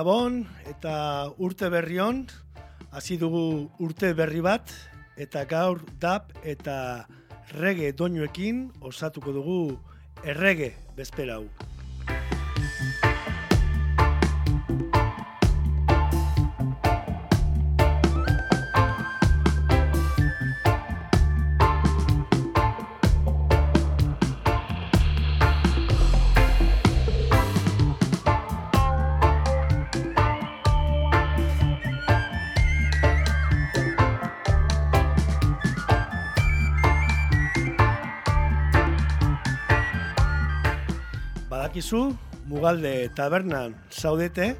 Gabon eta urte berri hon, hasi dugu urte berri bat, eta gaur dap eta rege doinuekin osatuko dugu errege bezperau. Badakizu, Mugalde tabernan zaudete,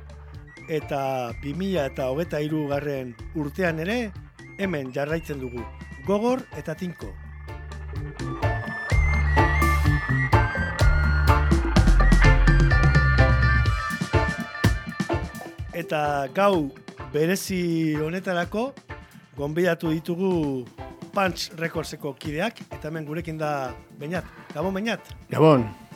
eta 2000 eta hogeta garren urtean ere, hemen jarraitzen dugu, gogor eta tinko. Eta gau berezi honetarako, gonbidatu ditugu Punch Recordseko kideak, eta hemen gurekin da Beñat. Gabon, Beñat? Gabon.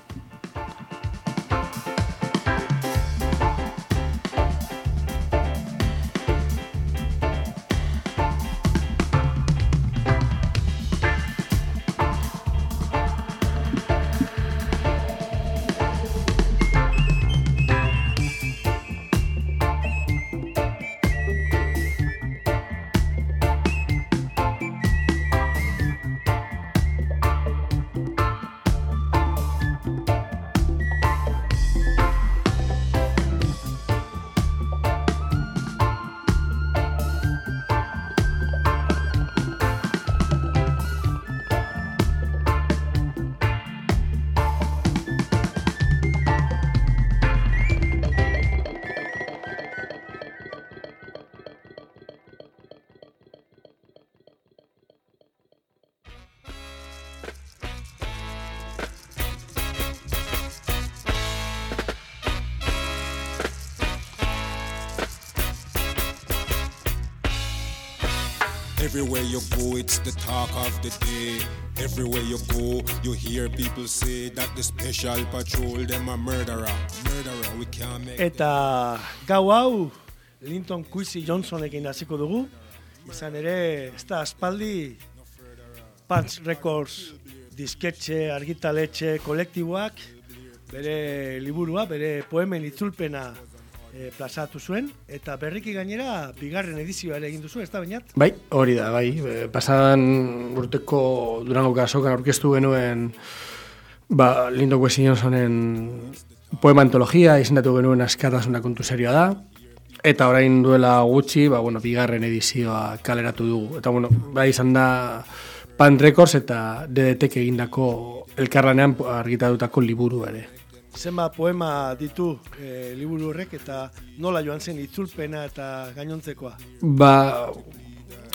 You go, it's the talk of the day. Everywhere you go, you hear people say that the special patrol them a murderer. Murderer, we can't make Eta gau hau, Linton Quincy Johnsonekin hasiko dugu. Izan ere, ez da aspaldi Punch Records disketxe, argitaletxe, kolektiboak, bere liburua, bere poemen itzulpena e, plazatu zuen, eta berriki gainera, bigarren edizioa ere egin duzu, ez da bainat? Bai, hori da, bai. E, pasadan urteko Durango kasokan aurkeztu genuen ba, Lindo Quincy Johnsonen poema antologia, izendatu genuen askatasuna kontu serioa da. Eta orain duela gutxi, ba, bueno, bigarren edizioa kaleratu dugu. Eta, bueno, bai izan da Pan Records eta DDT egindako elkarlanean argitatutako liburu ere. Zenba poema ditu e, liburu horrek eta nola joan zen itzulpena eta gainontzekoa? Ba,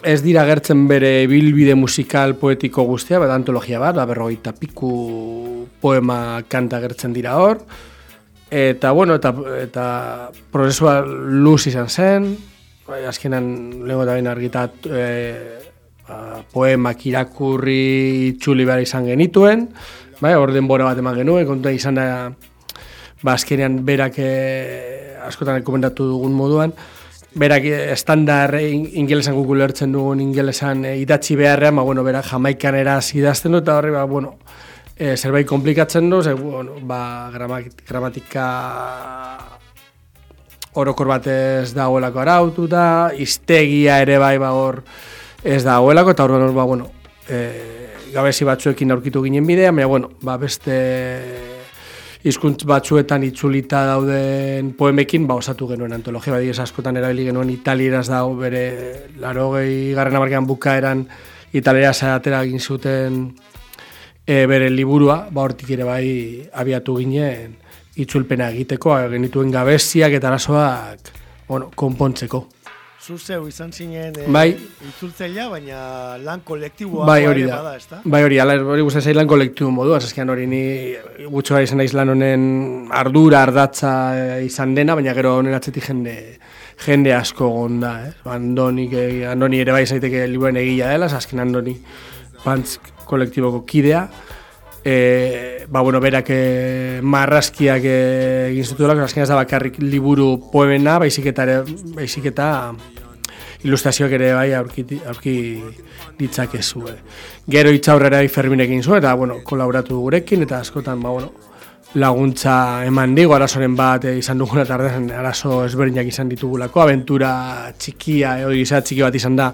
ez dira gertzen bere bilbide musikal poetiko guztia, bat antologia bat, ba, berrogeita piku poema kanta gertzen dira hor. Eta, bueno, eta, eta prozesua luz izan zen, bai, azkenan lehenko eta baina argitat e, ba, poemak irakurri txuli behar izan genituen, bai, orden bora bat eman genuen, kontua izan da, ba, azkenean berak e, askotan komentatu dugun moduan, berak estandar ingelesan guk lertzen dugun ingelesan e, idatzi beharrean, ba, bueno, berak jamaikan eraz idazten du, eta horri, ba, bueno, e, zerbait komplikatzen du, ze, bueno, ba, gramatika orokor bat ez dagoelako araututa, iztegia ere bai ba hor ez dagoelako, eta hor ba, bueno, e, gabezi batzuekin aurkitu ginen bidea, baina, bueno, ba, beste hizkuntz batzuetan itzulita dauden poemekin, ba, osatu genuen antologia, badi askotan erabili genuen italieraz dago bere laro gehi garren amarkean bukaeran italieraz atera egin zuten e, bere liburua, ba, hortik ere bai abiatu ginen, itzulpena egiteko, genituen gabeziak eta arazoak bueno, konpontzeko. Zuzeu izan zinen e, bai. itzultzeia, baina lan kolektiboa bai, hori da. bada, ezta? Bai, hori, ala, hori guztien zain lan kolektibo modu, azazkian hori ni gutxo gara izan naiz lan honen ardura, ardatza eh, izan dena, baina gero honen atzetik jende, jende asko gonda, eh? Andoni, que, andoni ere bai zaiteke libuen egila dela, azazkin andoni pantz kolektiboko kidea, e, ba, bueno, berak e, marrazkiak e, egin zituela, azken ez da bakarrik liburu poemena, baizik eta, baizik eta ilustrazioak ere bai aurki, aurki ditzakezu. Gero itzaurrera Fermin egin zuen, eta bueno, kolaboratu gurekin, eta askotan, ba, bueno, laguntza eman digo, arazoren bat eh, izan duguna tardean, arazo ezberdinak izan ditugulako, aventura txikia, edo gizat txiki bat izan da,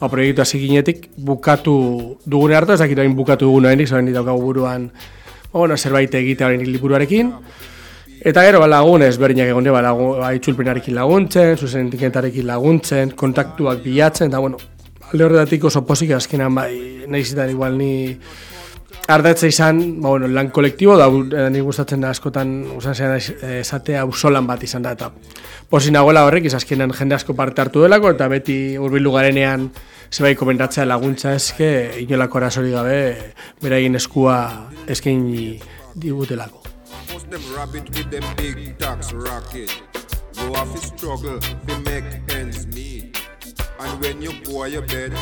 ba, proiektu hasi ginetik, bukatu dugune hartu, ez dakit bukatu dugune hendik, zaren ditaukagu buruan, ba, bueno, zerbait egite horrein liburuarekin, Eta gero, ba, lagun ezberdinak egon ba, lagun, ba, itxulpenarekin laguntzen, zuzen etiketarekin laguntzen, kontaktuak bilatzen, eta bueno, alde horretatik oso posik azkenan bai, nahi zitan igual ni ardatza izan, ba, bueno, lan kolektibo, da eh, ni gustatzen da askotan usan zean eh, esatea usolan bat izan da, eta posin nagoela horrek, izazkenan jende asko parte hartu delako, eta beti urbilu garenean zebai komentatzea laguntza eske, inolako arazori gabe, bera egin eskua esken digutelako. Go off to struggle to make ends meet. And when you go your bed,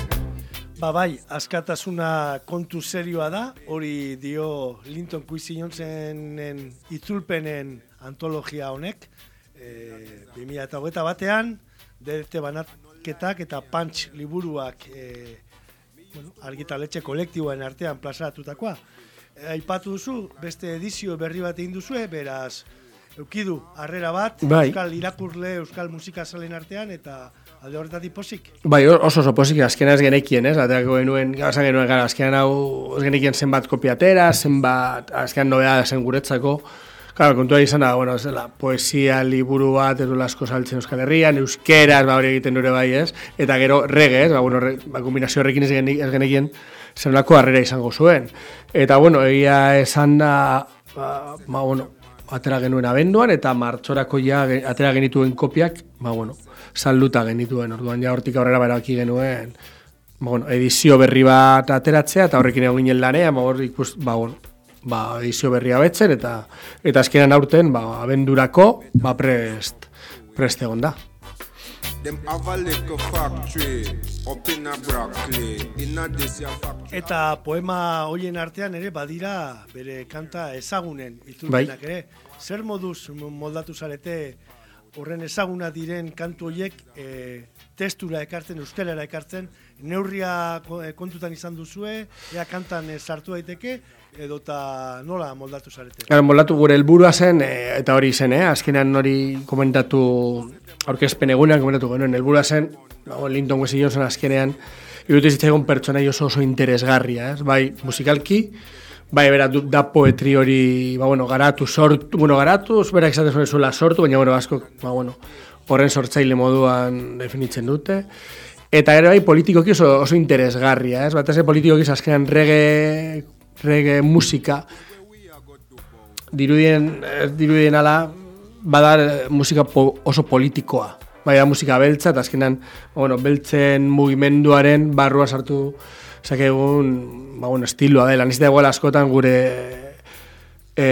Ba bai, askatasuna kontu serioa da, hori dio Linton Cuisinonsen itzulpenen antologia honek, e, 2008 batean, dedete banatketak eta punch liburuak e, bueno, argitaletxe kolektiboen artean plazaratutakoa aipatu duzu, beste edizio berri bat egin duzu, beraz, eukidu, harrera bat, bai. euskal irakurle, euskal musika salen artean, eta alde horretatik posik. Bai, oso oso posik, azkena ez genekien, ez? Ateako genuen, gauza genuen, gara, azkena hau, ez genekien zenbat kopiatera, zenbat, azkena nobea zen guretzako, Claro, kontua izan da, bueno, zela, poesia, liburu bat, ez asko saltzen Euskal Herrian, euskeraz, ba, hori egiten dure bai, ez? Eta gero, rege, ez? Ba, bueno, re, ba, kombinazio horrekin ez, genekien, zenlako harrera izango zuen. Eta, bueno, egia esan da, ba, ba, bueno, atera genuen abenduan, eta martxorako ja atera genituen kopiak, ba, bueno, salduta genituen, orduan ja hortik aurrera beraki genuen, ba, bueno, edizio berri bat ateratzea, eta horrekin egon ginen lanea, ba, hor ikus, ba, bueno, ba, edizio berria betzen, eta eta azkenan aurten, ba, abendurako, ba, prest, prest egon da. Eta poema hoien artean ere badira bere kanta ezagunen itzulpenak bai. Zer moduz moldatu zarete horren ezaguna diren kantu hoiek e, testura ekartzen, euskarara ekartzen, neurria eh, kontutan izan duzue, ea kantan e, sartu daiteke, edota nola moldatu zarete? Gara, moldatu gure helburua zen, eta hori zen, eh? azkenan hori komentatu aurkezpen egunean komentatu genuen, helburua zen, no, Linton Wesley Johnson azkenean, irutu zitzaigun pertsona oso oso interesgarria, ez? bai musikalki, bai bera da poetri hori, ba, bueno, garatu, sortu, bueno, garatu, berak esaten zuela sortu, baina, bueno, asko, ba, bueno, horren sortzaile moduan definitzen dute, eta ere bai politikoki oso, oso interesgarria, ez? bat ez politikoki azkenean rege, rege musika, dirudien, dirudien ala, badar eh, musika oso politikoa. Baina musika beltza, eta azkenan, bueno, beltzen mugimenduaren barrua sartu zakegun, ba, bueno, estiloa dela. Nizte egoela askotan gure e,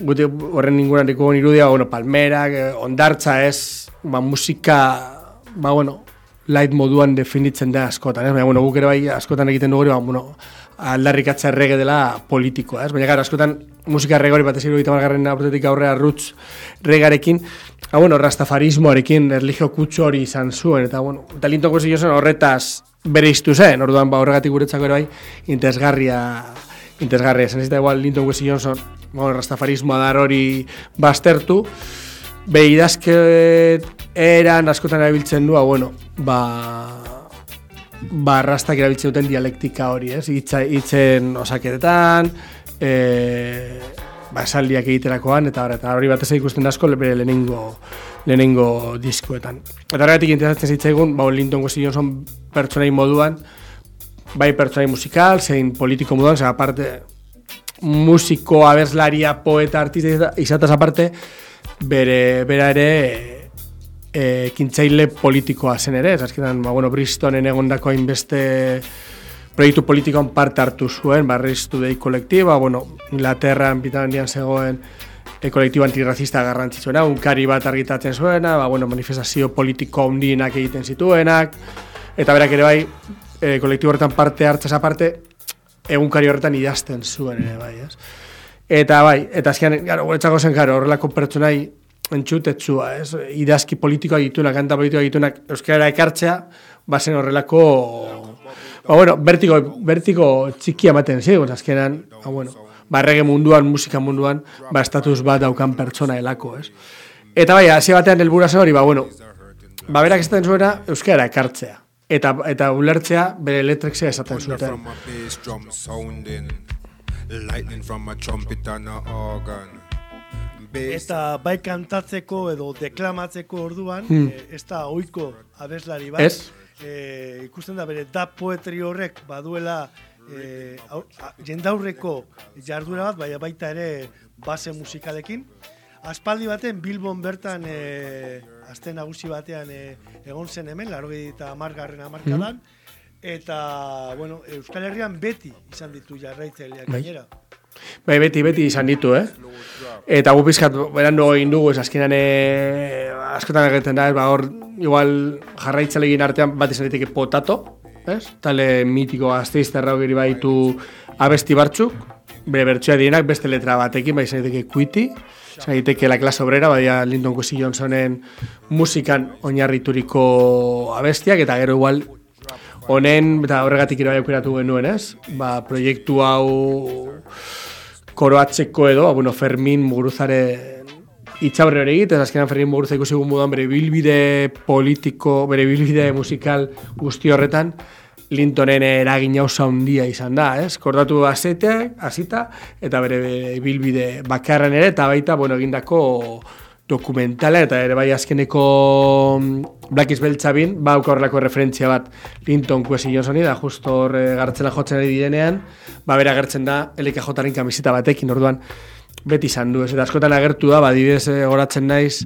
gute horren ningunan diko irudia, bueno, palmerak, eh, ondartza ez, ba, musika, ba, bueno, light moduan definitzen da askotan, ez? Baina, bueno, guk ere bai askotan egiten dugu, ba, bueno, aldarrikatza errege dela politikoa, ez? Baina gara, askotan musika errege hori bat ez iruditu margarren aurtetik aurrea roots regarekin, ha, bueno, rastafarismoarekin erligio kutsu hori izan zuen, eta, bueno, eta lintoko zen horretaz bere iztu zen, orduan, ba, horregatik guretzako ere bai, intezgarria, zen ez da igual lintoko zi Johnson, bueno, rastafarismoa dar hori bastertu, behi idazke eran askotan erabiltzen du, bueno, ba, ba, rastak erabiltzen duten dialektika hori, ez? Itza, itzen osaketetan, e, ba, esaldiak egiterakoan, eta eta hori bat ez ikusten asko bere lehenengo, lehenengo diskuetan. Eta horregatik interesatzen zitzaigun, ba, Linton Wesley Johnson pertsonai moduan, bai pertsonai musikal, zein politiko moduan, zein aparte, musiko, abeslaria, poeta, artista, izataz aparte, bere, bera ere, e, kintzaile politikoa zen ere, ez azkenan, ba, bueno, Bristolen egondako hainbeste proiektu politikoan parte hartu zuen, barriztu dei kolektiba, bueno, Inglaterran bitan dian zegoen e, kolektibo antirrazista garrantzitzuena, unkari bat argitatzen zuena, ba, bueno, manifestazio politiko ondienak egiten zituenak, eta berak ere bai, e, kolektibo horretan parte hartzaz aparte, egunkari horretan idazten zuen ere, bai, ez? Eta bai, eta azkean, gara, guretzako zen, gara, horrelako pertsonai entxutetsua, ez? Idazki politikoa ditunak, kanta politikoa ditunak, euskara ekartzea, bazen horrelako, ba, bueno, vertigo, vertigo txiki ematen, zi, azkenan, ba, bueno, ba, errege munduan, musika munduan, ba, estatus bat daukan pertsona elako, ez? Eta bai, hasi batean helbura hori, ba, bueno, ba, berak esaten zuena, euskara ekartzea. Eta, eta ulertzea, bere elektrekzea esaten zuten. Lightning from a trumpet and a organ. Eta bai kantatzeko edo deklamatzeko orduan, hmm. e, ez da oiko abeslari bat. Ez? E, ikusten da bere da poetri horrek baduela e, jendaurreko jarduera bat, baina baita ere base musikalekin. Aspaldi baten Bilbon bertan e, azten nagusi batean e, egon zen hemen, laro eta amargarren amarkadan, mm eta bueno, Euskal Herrian beti izan ditu jarraitzaileak bai. gainera. Bai, beti, beti izan ditu, eh? Eta gu pizkat, berandu egin dugu, ez azkenan e, askotan egiten da, ba, hor, igual jarraitzaileegin artean bat izan diteke potato, ez? Tale mitiko azteizterra hori baitu abesti bartzuk, bere bertsoa dienak beste letra batekin, bai izan diteke kuiti, izan diteke la klase obrera, bai Lyndon Kwesi Johnsonen musikan oinarrituriko abestiak, eta gero igual honen, eta horregatik irabai aukeratu genuen, ez? Ba, proiektu hau koroatzeko edo, ba, bueno, Fermin Muguruzare itxabre hori egit, ez azkenan Fermin Muguruza ikusi gudan bere bilbide politiko, bere bilbide musikal guzti horretan, Lintonen eragin hausa handia izan da, ez? Kordatu azeteak, azita, eta bere bilbide bakarren ere, eta baita, bueno, egindako dokumentala eta ere bai azkeneko mm, Black is Beltzabin, ba horrelako referentzia bat Linton Kwesi Johnsoni da justo hor e, gartzela jotzen ari direnean, ba bera agertzen da LKJaren kamiseta batekin, orduan beti izan du, ez eta askotan agertu da, ba dibidez e, goratzen naiz,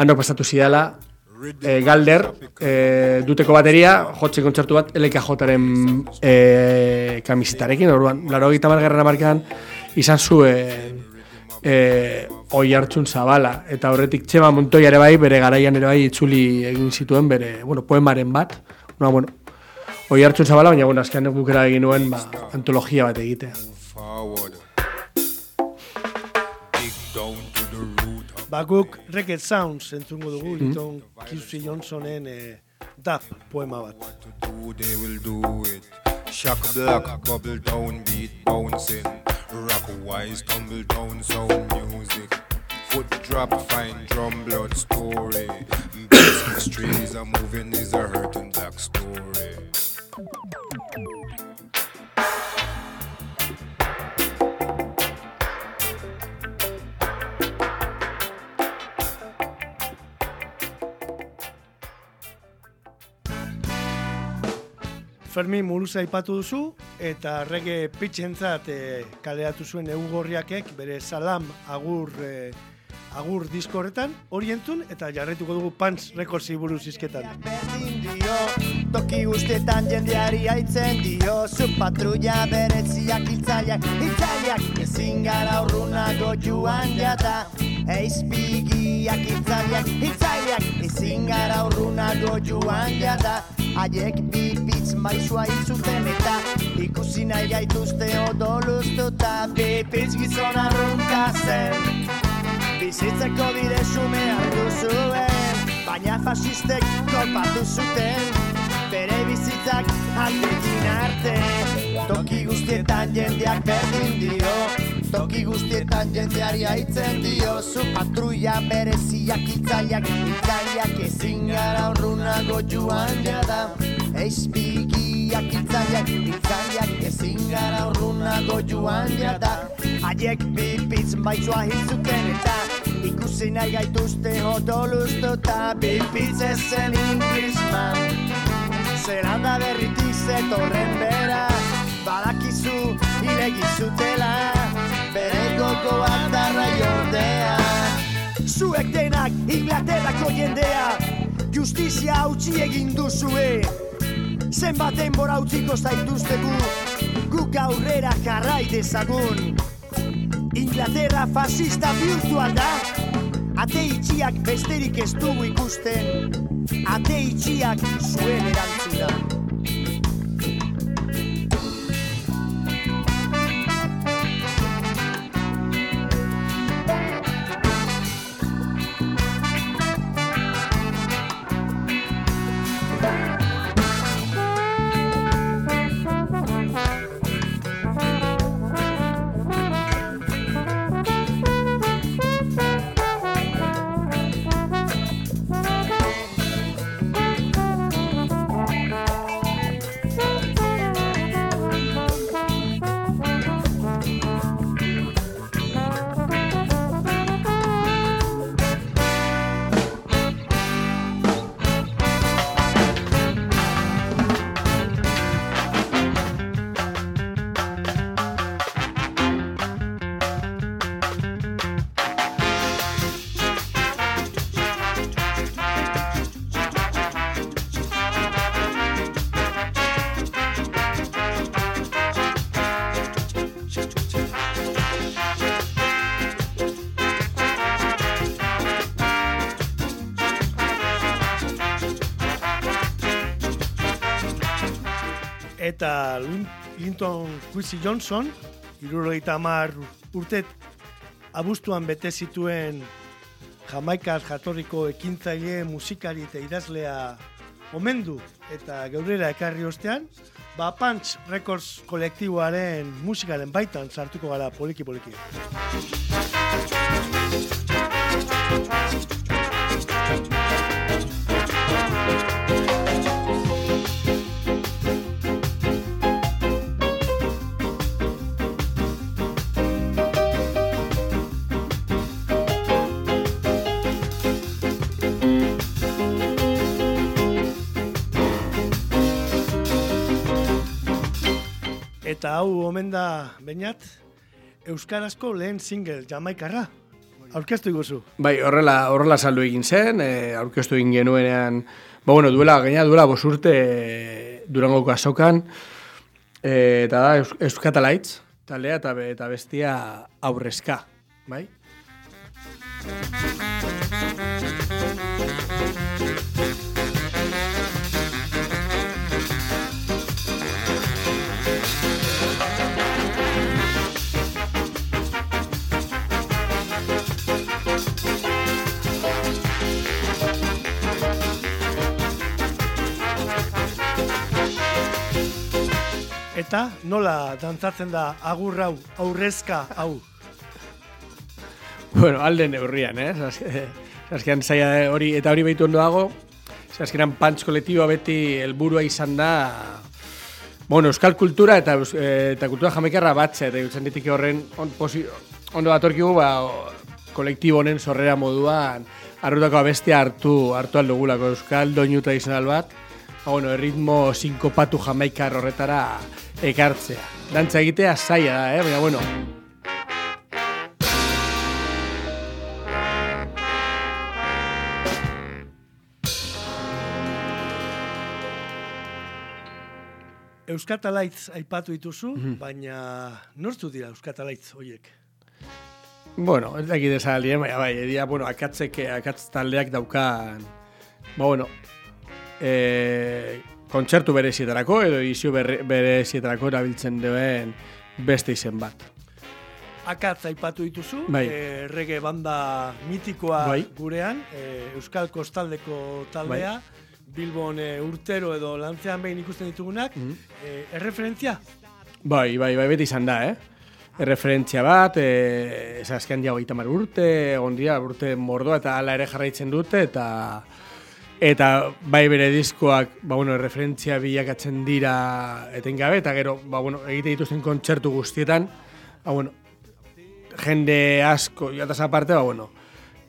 handok pasatu zidala, e, galder, e, duteko bateria, jotzen kontzertu bat LKJaren e, kamisetarekin, orduan, laro gita margarren amarkean, izan zuen e, oi hartzun zabala. Eta horretik txema montoi ere bai, bere garaian ere bai itzuli egin zituen bere, bueno, poemaren bat. No, bueno, oi hartzun zabala, baina bueno, azkean gukera egin nuen ba, antologia bat egitea. Bakuk Record Sounds entzungo dugu, mm -hmm. Kirsty Johnsonen eh, DAF poema bat. Shock black, bubble down, beat bouncing. Rock wise, tumble down, sound music. Foot drop, fine drum, blood story. Bass mysteries are moving, is a hurting black story. Fermi Muruza aipatu duzu eta rege pitxentzat e, kaleratu zuen eugorriakek bere salam agur e, agur disko horretan. Hori entzun eta jarretuko dugu Pants Records buruz izketan. toki guztietan jendeari aitzen dio, zu patrulla bereziak hiltzaiak, hiltzaiak ezin gara urrunago joan jata, eizpigiak hiltzaiak, hiltzaiak ezin gara urrunago joan jata, haiek bipitz maizua izuten eta ikusi nahi gaituzte odoluztuta. Bipitz gizon arrunka zen. Bizitzeko bide sume hartu zuen baina fasistek kolpatu zuten. Bere bizitzak aldekin arte toki guztietan jendeak berdin dio Toki guztietan jendeari haitzen dio Zu patruia bereziak itzaiak Itzaiak. Ezin gara urrunago joan jada. Eizpigiak itzaiak Itzaiak. Ezin gara urrunago joan jada. Haiek bipitz baizua hilzuten eta Ikusi nahi gaituzte hotoluztuta Bipitz ezen inglisman Zeranda berritik zetorren bera Badakizu ilegizutela bere Zuek denak Inglaterrako jendea. Justizia hautsi egin duzue. Zenbaten bora utziko zaituztegu. Guk aurrera jarrai dezagun. Inglaterra fascista virtual da. Ate itxiak besterik ez dugu ikusten. Ate itxiak zuen erantzuna Linton Quincy Johnson, irurogeita hamar urte abuztuan bete zituen Jamaikar jatorriko ekintzaile, musikari eta idazlea omendu eta geurera ekarri ostean, ba Punch Records kolektiboaren musikaren baitan sartuko gara poliki-poliki. Eta hau omen da, bainat, Euskarazko lehen single Jamaikarra. Aurkeztu iguzu. Bai, horrela, horrela saldu egin zen, e, aurkeztu egin genuenean, ba, bueno, duela, gaina duela bosurte e, durangoko azokan, e, eta da, Eus- Euskatalaitz, taldea eta, be- eta bestia aurrezka, bai? Eta nola dantzatzen da agur hau, aurrezka hau. Bueno, alde neurrian, eh? Zazkean zaila hori, eta hori behitu ondo dago, zazkeran pantz kolektiboa beti helburua izan da, bueno, euskal kultura eta, eh, eta kultura jamaikarra batzea, eta jutzen ditik horren on, posi, ondo batorkigu, ba, kolektibo honen sorrera moduan, arrutako abestia hartu, hartu aldugulako euskal doinu tradizional bat, ba, bueno, erritmo sinkopatu jamaikar horretara ekartzea. Dantza egitea zaila da, eh? baina, bueno, Euskatalaitz aipatu dituzu, baina nortzu dira Euskatalaitz hoiek? Bueno, ez dakit esaldi, eh? baina bai, edia, bueno, akatzek, akatz taldeak daukan, ba, bueno, e, kontzertu berezietarako edo izio berre- berezietarako erabiltzen duen beste izen bat. Akatz aipatu dituzu, Bai. eh, reggae banda mitikoa Bai. gurean, eh, Euskal Kostaldeko taldea, Bilbon eh, urtero edo lantzean behin ikusten ditugunak, eh, erreferentzia? Bai, bai, bai, beti izan da, eh? Erreferentzia bat, e, ez azken dia hogeita urte, egon dira, urte mordoa eta hala ere jarraitzen dute, eta eta bai bere diskoak, ba, bueno, referentzia bilakatzen dira etengabe, eta gero, ba, bueno, egite dituzten kontzertu guztietan, ba, bueno, jende asko, jataz aparte, ba, bueno,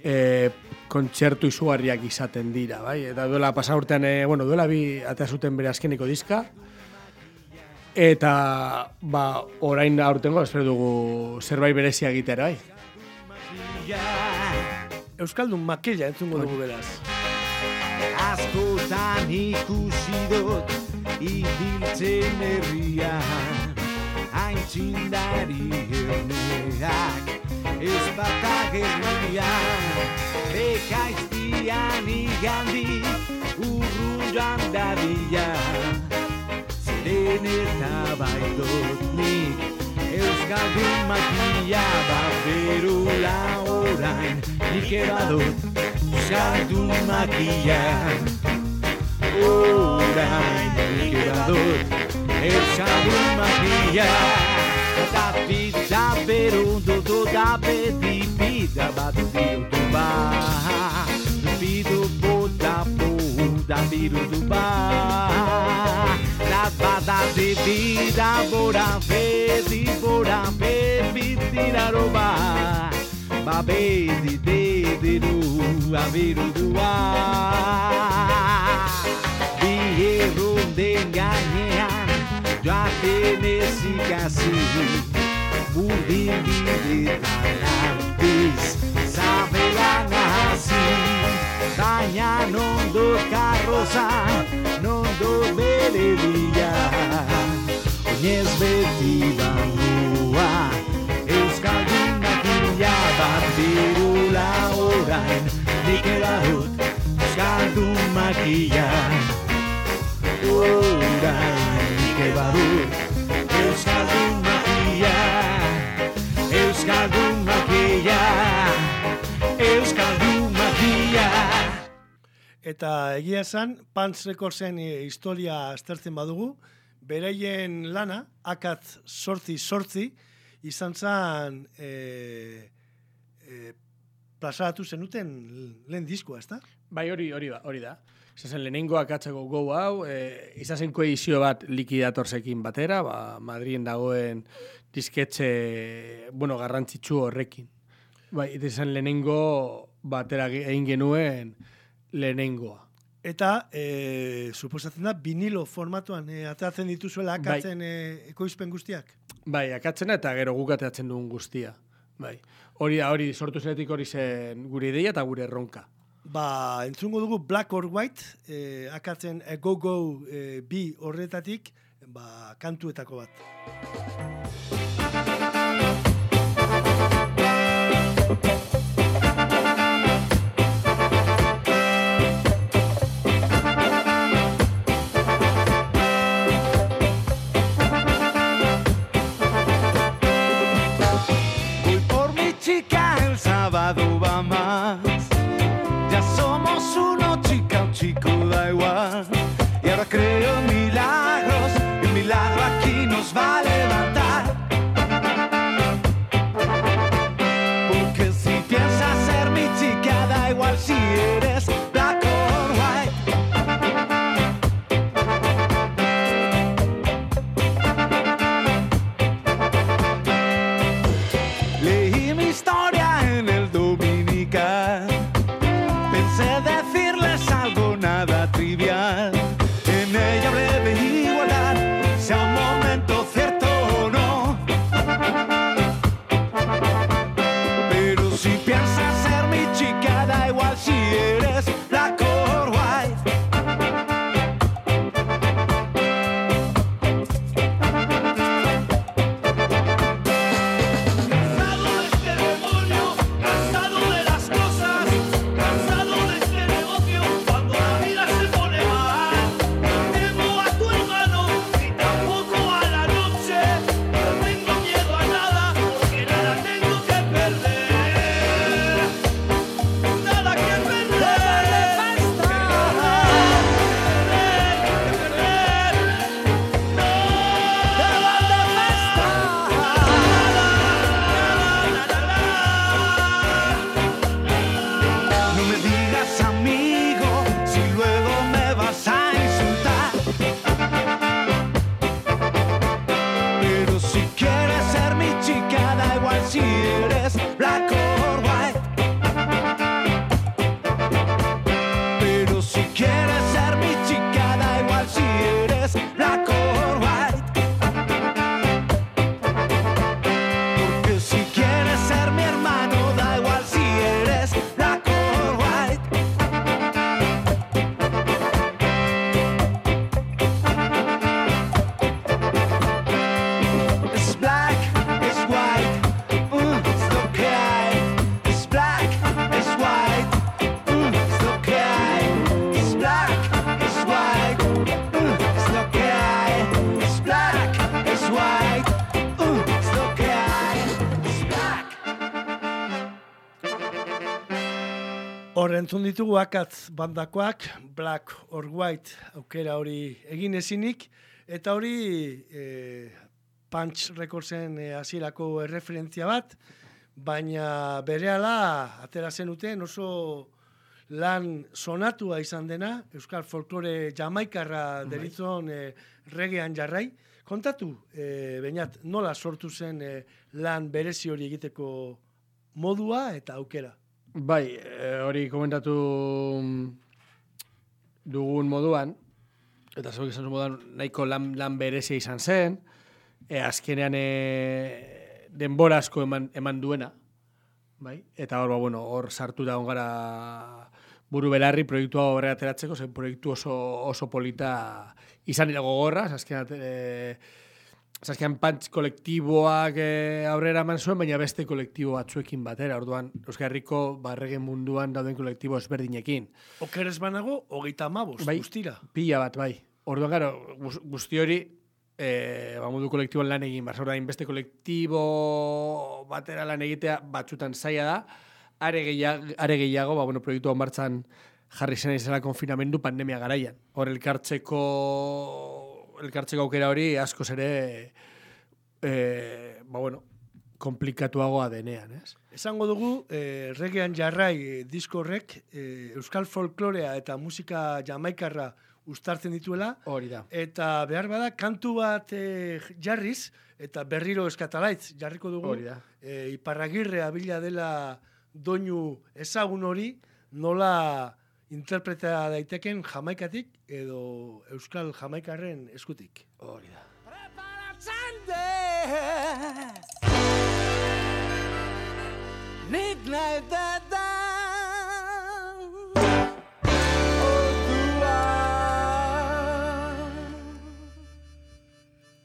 e, kontzertu izugarriak izaten dira, bai? Eta duela pasa urtean, e, bueno, duela bi atea zuten bere azkeneko diska, eta, ba, orain aurtengo, espero dugu zerbait berezia egitera, bai? Euskaldun makila entzungo dugu beraz. Askotan ikusi dut ibiltzen herrian aintzindari herneak ez bata herrian bekaiztian igandi urruan dadila. Ziren eta baidot nik Euskaldun makila baberula orain nik edadot Euskaldun makila orain nik edadot Euskaldun makila Da pizza berundo do da bedi pida bat birudu ba Bidu bo da bo da birudu ba Da bada de vida bora fe di bora fe bitira roba Ba bedi de de du a birudu ba Bierrunden gainean joaten ezikasi Burdin bidetan aldiz zabelan hasi Baina nondo karroza, nondo bere bila Oinez beti bangua, Euskaldun makila bat birula orain Nik edadut Euskaldun makila orain nik badut Euskaldun magia Euskaldun magia Euskaldun magia Eta egia esan, Pants Recordsen eh, historia aztertzen badugu, bereien lana, akatz sortzi sortzi, izan zen e, e, plazaratu zenuten lehen diskoa, ezta? Bai, hori hori hori da. Izan zen lehenengo akatzeko go hau, e, izan zen koedizio bat likidatorsekin batera, ba, Madrien dagoen disketxe, bueno, garrantzitsu horrekin. Bai, izan lehenengo batera egin genuen lehenengoa. Eta, e, suposatzen da, vinilo formatuan e, ateratzen dituzuela akatzen e, ekoizpen guztiak. Bai, akatzena eta gero guk ateratzen dugun guztia. Bai. Hori da, hori sortu zenetik hori zen gure ideia eta gure erronka. Ba, entzungo dugu Black or White, e, akatzen e, Go Go e, bi horretatik, ba, kantuetako bat. Entzun ditugu akatz bandakoak, Black or White aukera hori egin ezinik, eta hori e, Punch Recordsen e, hasierako erreferentzia bat, baina berehala atera zenuten oso lan sonatua izan dena, Euskal Folklore Jamaikarra deritzon e, regean jarrai. Kontatu, e, bainat, nola sortu zen e, lan berezi hori egiteko modua eta aukera. Bai, e, hori komentatu dugun moduan, eta zuek esan moduan nahiko lan, lan berezia izan zen, e, azkenean e, denbora asko eman, eman duena, bai? Eta hor, ba, bueno, hor sartu da gara buru belarri proiektua horre ateratzeko, zen proiektu oso, oso polita izan dira gogorra, azkenean, e, Zaskean pantz kolektiboak e, aurrera eman zuen, baina beste kolektibo batzuekin batera. Orduan, Euskal Herriko barregen munduan dauden kolektibo ezberdinekin. Okeres banago, hogeita amabos, Bai. guztira. Pila bat, bai. Orduan, guz- guzti hori e, ba, modu kolektiboan lan egin, bar, zaurda, inbeste kolektibo batera lan egitea batzutan zaila da, are gehiago, are gehiago ba, bueno, proiektu martzan jarri zen izela konfinamendu pandemia garaian. Hor elkartzeko elkartzeko aukera hori askoz ere e, ba, bueno, komplikatuagoa denean, ez? Esango dugu, eh, regean jarrai eh, disko horrek eh, euskal folklorea eta musika jamaikarra ustartzen dituela. Hori da. Eta behar bada, kantu bat eh, jarriz, eta berriro eskatalaitz jarriko dugu. Hori da. Eh, iparragirre abila dela doinu ezagun hori, nola interpreta daiteken jamaikatik edo euskal jamaikarren eskutik. Hori da. Nik nahi dada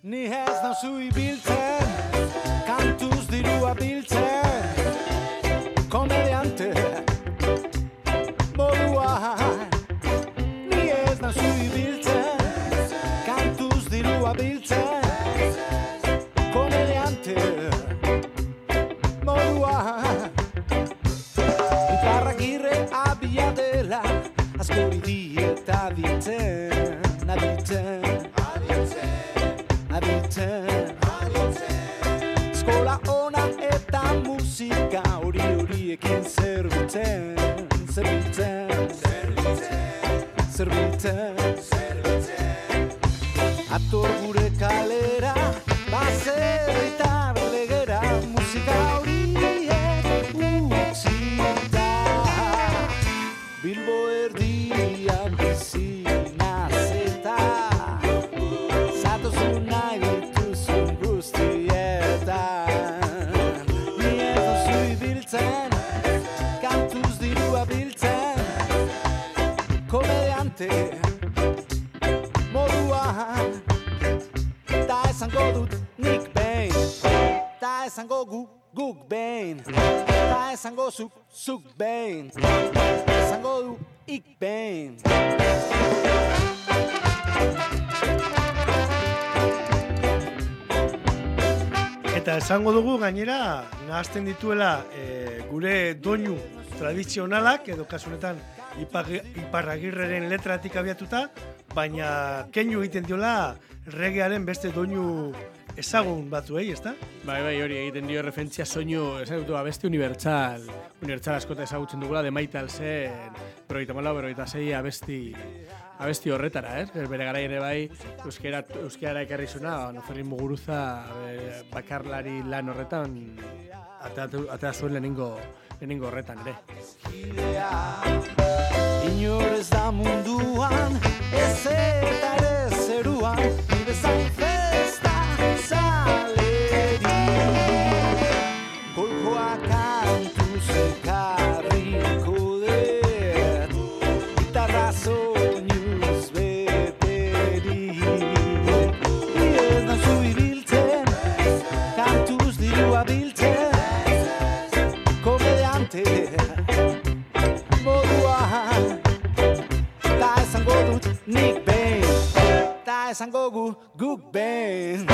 Ni ez nauzu ibiltzen Kantuz dirua biltzen zerbitzen Zerbitzen Zerbitzen Ator gure esango gu, guk behin Ta esango zuk, zuk behin Esango du ik behin Eta esango dugu gainera nahazten dituela e, gure doinu tradizionalak edo kasunetan iparragirreren letratik abiatuta, baina keinu egiten diola regearen beste doinu ezagun batzuei, ezta? Bai, bai, hori egiten dio referentzia soinu, esan dut, abesti unibertsal, unibertsal askota ezagutzen dugula, de maital zen, progeita mala, berrogeita zei abesti, abesti horretara, ez? Bere gara ere bai, euskera, euskera ekarri zuna, noferin muguruza bakarlari lan horretan, atea, zuen lehenengo, lehenengo horretan ere. Inor ez da munduan Ez eta ere zeruan Ni bezain zaleri Kolkoa kantu zekarriko Ta esango gu guk behin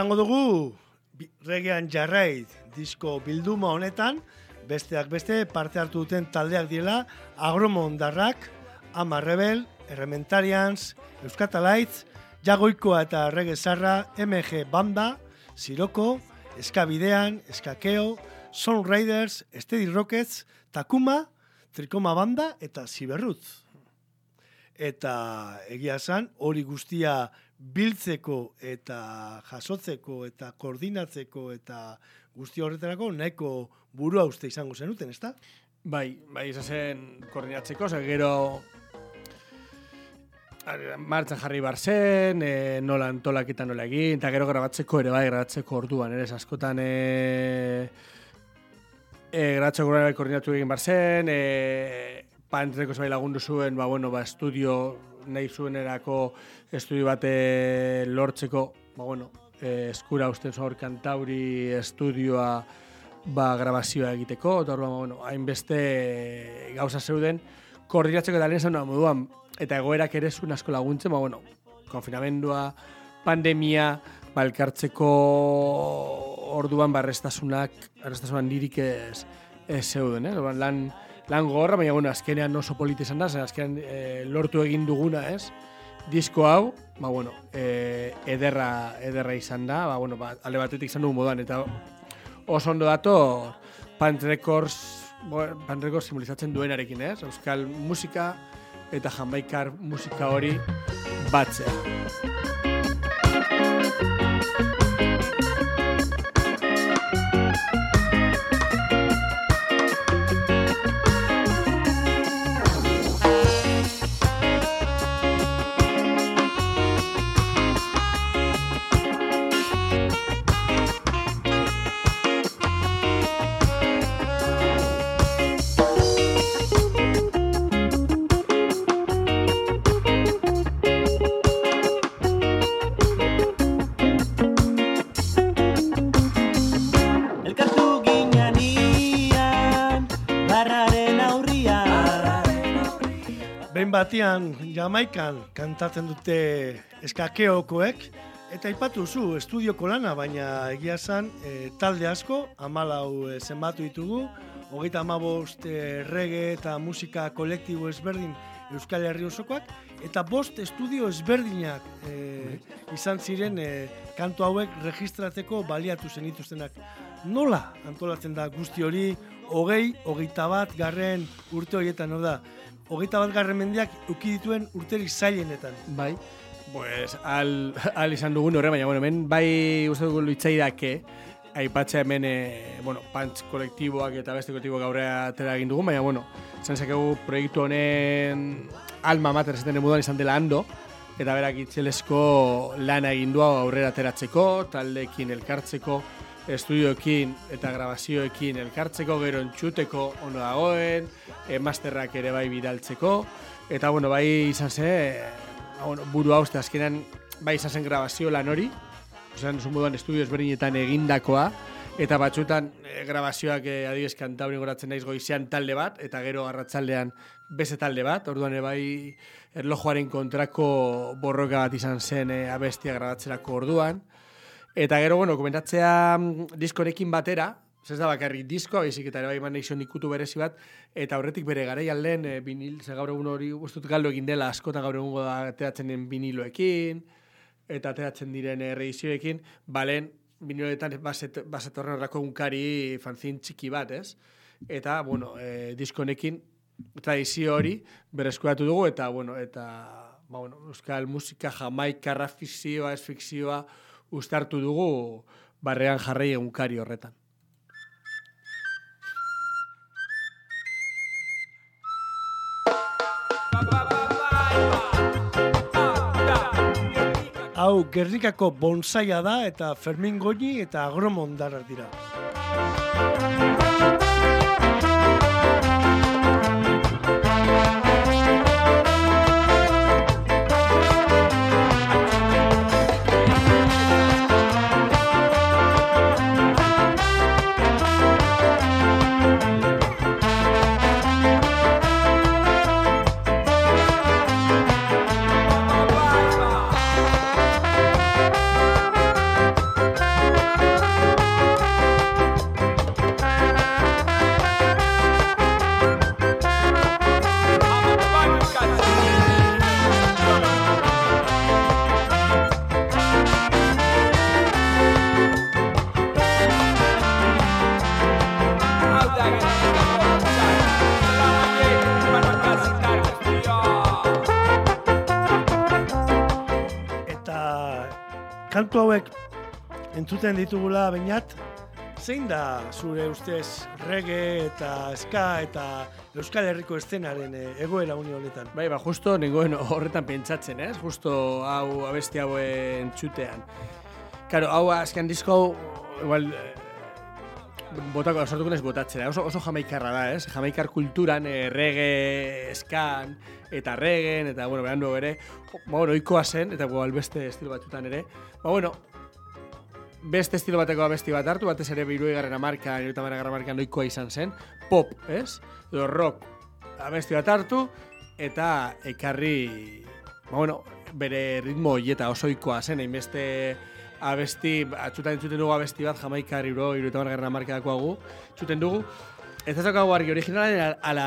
Esango dugu regean jarraiz disko bilduma honetan, besteak beste parte hartu duten taldeak diela Agromondarrak, Ama Rebel, Errementarians, Euskatalaitz, Jagoikoa eta Rege Zarra, MG Banda, Siroko, Eskabidean, Eskakeo, Sound Raiders, Steady Rockets, Takuma, Trikoma Banda eta Ziberrutz. Eta egia esan, hori guztia biltzeko eta jasotzeko eta koordinatzeko eta guzti horretarako nahiko burua uste izango zenuten, ezta? Bai, bai, izan koordinatzeko, ze gero martxan jarri bar zen, e, nola antolaketa nola egin, eta gero grabatzeko ere bai, grabatzeko orduan, ere, askotan e, e, grabatzeko bai koordinatu egin bar zen, e, pantreko bai lagundu zuen, ba, bueno, ba, estudio nahi zuenerako estudio bate lortzeko, ba, bueno, e, eskura usten zor kantauri estudioa ba, grabazioa egiteko, eta orduan, ba, bueno, hainbeste gauza zeuden, koordinatzeko eta lehen moduan, eta egoerak ere zuen asko laguntzen, ba, bueno, konfinamendua, pandemia, balkartzeko orduan barrestasunak, barrestasunak nirik ez, ez zeuden, eh? Lan, lan gogorra, baina, bueno, azkenean oso politi izan da, zen azkenean eh, lortu egin duguna, ez? Disko hau, ba, bueno, eh, ederra, ederra izan da, ba, bueno, ba, alde batetik izan dugu moduan, eta oso ondo dato Pant Records, Pant Records simbolizatzen duenarekin, ez? Euskal musika eta jamaikar musika hori batzea. Behin batian Jamaikan kantatzen dute eskakeokoek, eta aipatu zu estudioko lana, baina egia zan e, talde asko, amalau e, zenbatu ditugu, hogeita amabost e, reggae eta musika kolektibo ezberdin Euskal Herri osokoak, eta bost estudio ezberdinak e, izan ziren e, kantu hauek registratzeko baliatu zenituztenak. Nola antolatzen da guzti hori, hogei, hogeita bat garren urte horietan, hor da, hogeita bat garren mendiak uki dituen urterik zailenetan. Bai, pues, al, al izan dugun horre, baina, bueno, hemen bai dugu litzaidake, aipatzea hemen, e, bueno, pantz kolektiboak eta beste kolektiboak aurrea atera egin dugu, baina, bueno, izan zakegu proiektu honen alma mater esaten moduan izan dela ando, eta berak itzelesko lana egin du aurrera ateratzeko, taldeekin elkartzeko, estudioekin eta grabazioekin elkartzeko, gero entxuteko ono dagoen, e, masterrak ere bai bidaltzeko, eta bueno, bai izan ze, ba, bueno, buru hauste azkenan bai izan zen grabazio lan hori, Osean, zuen moduan estudio ezberdinetan egindakoa, eta batzutan e, grabazioak e, adibidez kantabri goratzen naiz goizean talde bat, eta gero arratsaldean beste talde bat, orduan e, bai erlojuaren kontrako borroka bat izan zen e, abestia grabatzerako orduan. Eta gero, bueno, komentatzea mm, diskorekin batera, ez da bakarrik diskoa, baizik eta ere bai neixon ikutu berezi bat, eta aurretik bere garaian lehen e, vinil, ze gaur egun hori ustut galdu egin dela askota gaur egungo da ateratzen den viniloekin, eta ateratzen diren eh, reizioekin, balen viniloetan baset, basetorren horrako unkari fanzin txiki bat, ez? Eta, bueno, e, diskonekin tradizio hori berreskuratu dugu, eta, bueno, eta, ba, bueno, euskal musika jamaikarra fikzioa, ez ustartu dugu barrean jarrei egunkari horretan. Hau Gernikako bonsaia da eta Fermin Goñi eta Agromondarrak dira. Hauek entzuten ditugula bainat, zein da zure ustez reggae eta ska eta Euskal Herriko eszenaren eh, egoera uni honetan. Bai, ba, justo nengoen horretan pentsatzen, ez? Justo hau abesti hauen txutean. Karo, hau azken disko igual, eh, botako, sortuko naiz botatzera, oso, oso jamaikarra da, ez? Jamaikar kulturan, eh, reggae, eskan, eta reggaen, eta, bueno, beran dugu ere, ba, bueno, oikoa zen, eta igual beste estilo batzutan ere. Ba, bueno, beste estilo bateko abesti bat hartu, batez ere biru egarren amarka, iruta garren amarka noikoa izan zen, pop, ez? Edo rock abesti bat hartu, eta ekarri, ba, bueno, bere ritmo hieta osoikoa zen, hainbeste abesti, atxutan entzuten dugu abesti bat, jamaika iruro, iruta garren amarka dakoagu, txuten dugu, Ez ez daukagu argi originalen ala,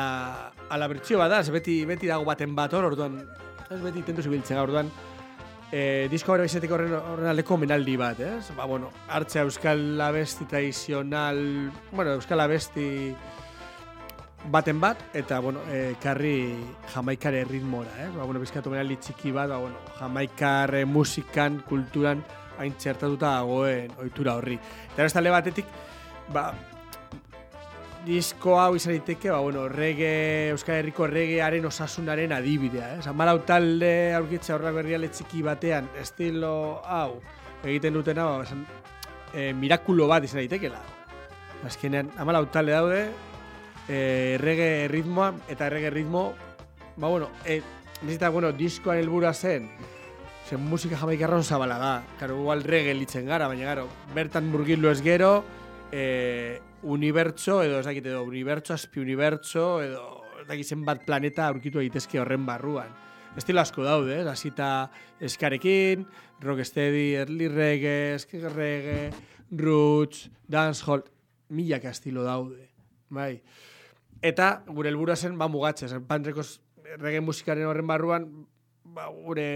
ala bertsio bat da, beti, beti dago baten bat hor, orduan, ez beti tentu zibiltzen, orduan, e, disko bere bizetik horren, horren aldeko menaldi bat, ez? Ba, bueno, hartzea euskal abesti tradizional, bueno, euskal abesti baten bat, eta, bueno, e, karri jamaikare ritmora, ez? Ba, bueno, bizkatu menaldi txiki bat, ba, bueno, jamaikar eh, musikan, kulturan, hain txertatuta dagoen ohitura horri. Eta ez talde batetik, ba, disko hau izan daiteke, ba, bueno, reggae, Euskal Herriko reggaearen osasunaren adibidea, eh? Zamalau talde aurkitza horra berriale txiki batean, estilo hau, egiten dutena, ba, esan, e, mirakulo bat izan daitekela. Azkenean, amalau talde daude, e, reggae ritmoa, eta reggae ritmo, ba, bueno, e, nizita, bueno, diskoan helburua zen, zen musika jamaikarra oso zabala da. Karo, igual reggae litzen gara, baina, garo, bertan murgildu ez gero, e, unibertso edo ez dakit edo unibertso, azpi unibertso edo ez dakit zenbat planeta aurkitu egitezke horren barruan. Estilo asko daude, ez? Hasita eskarekin, rocksteady, early reggae, reggae, roots, dancehall, milaka estilo daude. Bai. Eta gure helburua zen ba mugatzea, zen panrekos reggae musikaren horren barruan ba, gure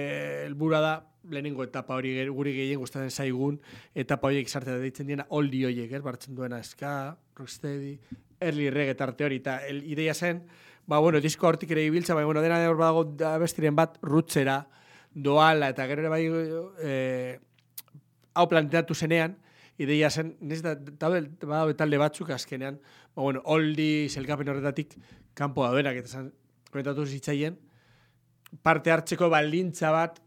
helburua da lehenengo etapa hori guri gehien gustatzen zaigun etapa horiek sartzea deitzen diena oldi horiek, ez? Bartzen duena ska, rocksteady, early reggae tarte hori eta el ideia zen, ba bueno, disko hortik ere ibiltza, bai bueno, dena hor badago da bestiren bat rutzera doala eta gero ere bai eh hau planteatu zenean, ideia zen, nez da, daude, badaude talde batzuk azkenean, ba, bueno, oldi zelkapen horretatik kanpo daudenak, eta zan, komentatu zitzaien, parte hartzeko baldintza bat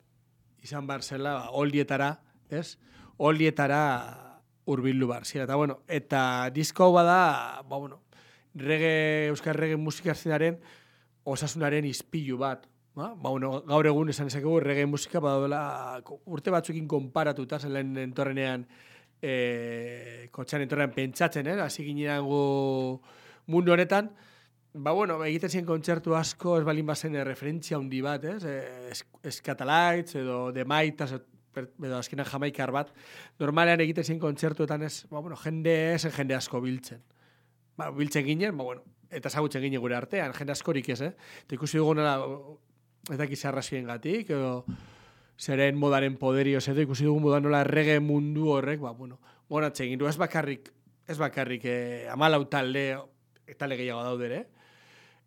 izan bar zela, ba, oldietara, ez? Oldietara urbildu bar zela. Eta, bueno, eta disko bada, ba, bueno, reggae, euskal reggae musika osasunaren izpilu bat. Ba? Ba, bueno, gaur egun esan ezakegu reggae musika badaudela ko- urte batzukin konparatuta zelen entorrenean e, kotxan entorrean pentsatzen, eh? Hasi ginean mundu honetan, Ba, bueno, egiten ziren kontzertu asko, ez balin bazen eh, referentzia handi bat, ez? Eh, Es, Eskatalaitz edo The Maitas, edo azkenan jamaikar bat. Normalean egiten ziren kontzertuetan ez, ba, bueno, jende ez, jende asko biltzen. Ba, biltzen ginen, ba, bueno, eta ezagutzen ginen gure artean, jende askorik ez, eh? Eta ikusi dugu nola, ez dakiz arrazien gatik, edo zeren modaren poderioz edo ikusi dugu moda nola errege mundu horrek, ba, bueno, gonatzen egin du, ez bakarrik, ez bakarrik, eh, amalau talde, talde gehiago daude ere,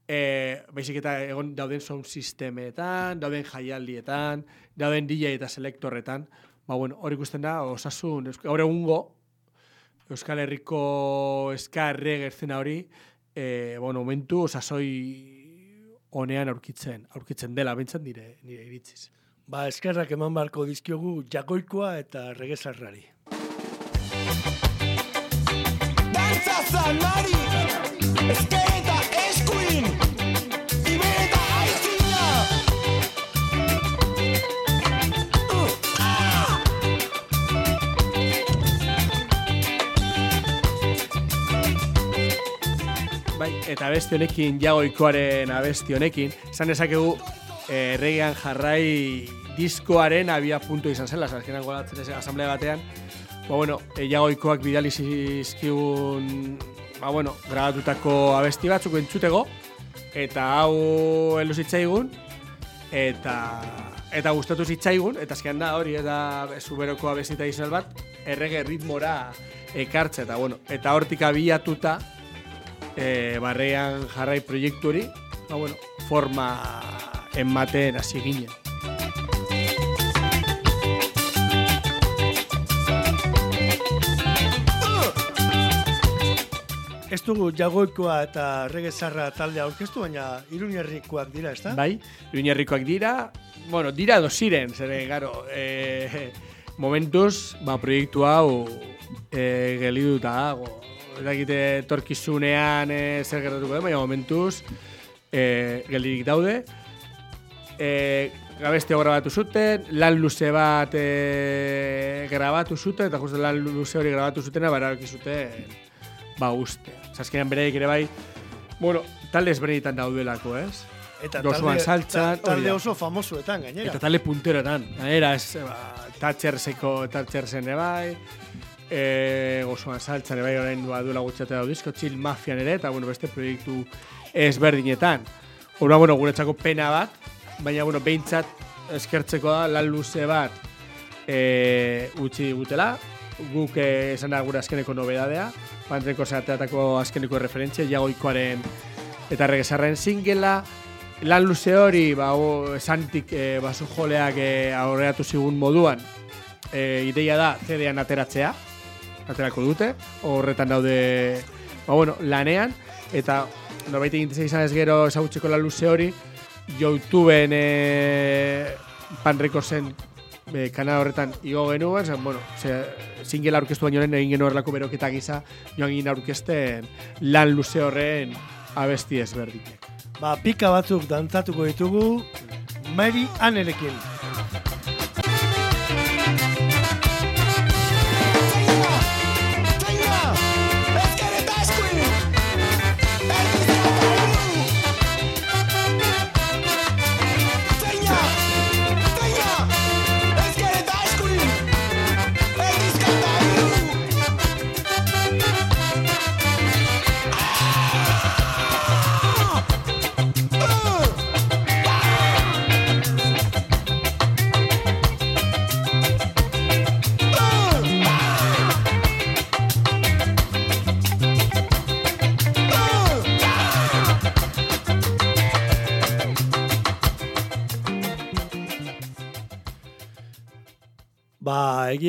e, baizik eta egon dauden sound sistemetan, dauden jaialdietan, dauden DJ eta selektorretan, ba, bueno, hor ikusten da, osasun, gaur egungo, Euskal Herriko eska errege zena hori, e, bueno, momentu osasoi honean aurkitzen, aurkitzen dela, bentzen dire, nire iritziz. Ba, eskerrak eman barko dizkiogu jakoikoa eta regezarrari. Dantza zanari, eskereta eta abesti honekin, jagoikoaren abesti honekin, esan dezakegu eh, erregean jarrai diskoaren abia puntu izan zela, azkenan golatzen ez asamblea batean. Ba, bueno, e, jagoikoak bidali zizkigun, ba, bueno, grabatutako abesti batzuk entzutego, eta hau heldu zitzaigun, eta eta gustatu zitzaigun, eta azkenan da hori, eta zuberoko abesti tradizional bat, errege ritmora ekartze, eta bueno, eta hortik abiatuta, e, barrean jarrai proiektu hori, ba, bueno, forma ematen hasi ginen. ez dugu jagoikoa eta regezarra taldea aurkeztu, baina iruñerrikoak dira, ezta? Bai, Iruñerrikoak dira, bueno, dira edo ziren, zere, garo, e, momentuz, ba, proiektu hau e, geliduta dago. Dakite torkizunean e, zer gertatuko den, baina momentuz e, geldirik daude. E, gabeste grabatu zuten, lan luze bat e, grabatu zuten, eta justu lan luze hori grabatu zutena, bararaki zuten, ba, uste. Zazkenean bereik ere bai, bueno, talde ezberdinetan daudelako, ez? Eta Josuan Saltzan, ta- talde oso famosuetan gainera. Eta talde punteroetan. Era, ez, ba, Thatcherseko, Thatchersen bai, e, gozoan saltzan bai orain du duela gutxate daudizko, Chill Mafian ere, eta bueno, beste proiektu ezberdinetan. Hora, bueno, guretzako pena bat, baina, bueno, behintzat eskertzeko da, lan luze bat e, utzi gutela, guk eh, esan da gure azkeneko nobedadea, pantreko zeateatako azkeneko referentzia, jagoikoaren eta regezarren singela, lan luze hori, ba, o, esantik e, basu joleak e, aurreatu zigun moduan, e, ideia da CD-an ateratzea, aterako dute, horretan daude, ba, bueno, lanean, eta norbait egin izan ez gero ezagutzeko lan luze hori, YouTubeen e, panreko zen e, kanal horretan igo genuen, zen, bueno, ze, singela aurkeztu baino lehen egin genuen horrelako beroketa gisa, joan egin aurkezten lan luze horren abesti ezberdinek. Ba, pika batzuk dantzatuko ditugu, Mary Annerekin.